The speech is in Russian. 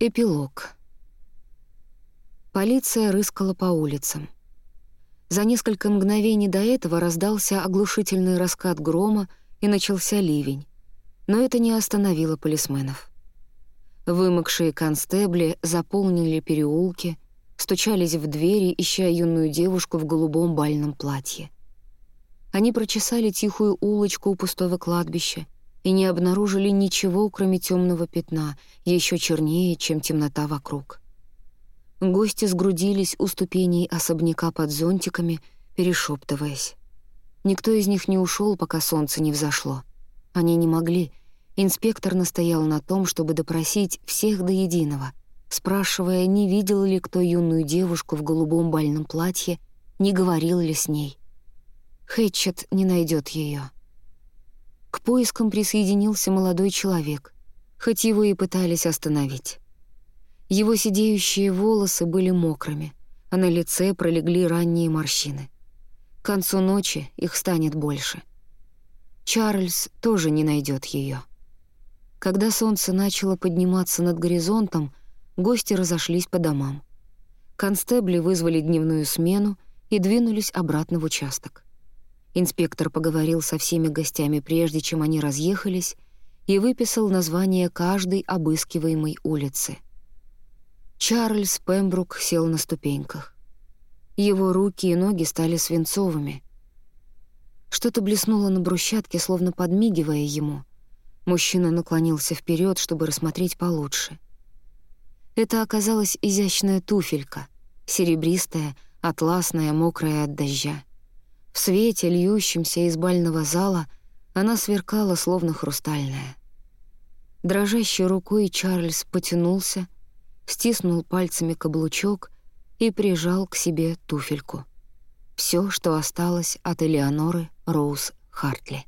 Эпилог. Полиция рыскала по улицам. За несколько мгновений до этого раздался оглушительный раскат грома и начался ливень. Но это не остановило полисменов. Вымокшие констебли заполнили переулки, стучались в двери, ища юную девушку в голубом бальном платье. Они прочесали тихую улочку у пустого кладбища — и не обнаружили ничего, кроме темного пятна, еще чернее, чем темнота вокруг. Гости сгрудились у ступеней особняка под зонтиками, перешептываясь. Никто из них не ушел, пока солнце не взошло. Они не могли. Инспектор настоял на том, чтобы допросить всех до единого, спрашивая, не видел ли кто юную девушку в голубом бальном платье, не говорил ли с ней. Хэтчет не найдет ее. К поискам присоединился молодой человек, хоть его и пытались остановить. Его сидеющие волосы были мокрыми, а на лице пролегли ранние морщины. К концу ночи их станет больше. Чарльз тоже не найдет ее. Когда солнце начало подниматься над горизонтом, гости разошлись по домам. Констебли вызвали дневную смену и двинулись обратно в участок. Инспектор поговорил со всеми гостями, прежде чем они разъехались, и выписал название каждой обыскиваемой улицы. Чарльз Пембрук сел на ступеньках. Его руки и ноги стали свинцовыми. Что-то блеснуло на брусчатке, словно подмигивая ему. Мужчина наклонился вперед, чтобы рассмотреть получше. Это оказалась изящная туфелька, серебристая, атласная, мокрая от дождя. В свете, льющемся из бального зала, она сверкала, словно хрустальная. Дрожащей рукой Чарльз потянулся, стиснул пальцами каблучок и прижал к себе туфельку. Все, что осталось от Элеоноры Роуз Хартли.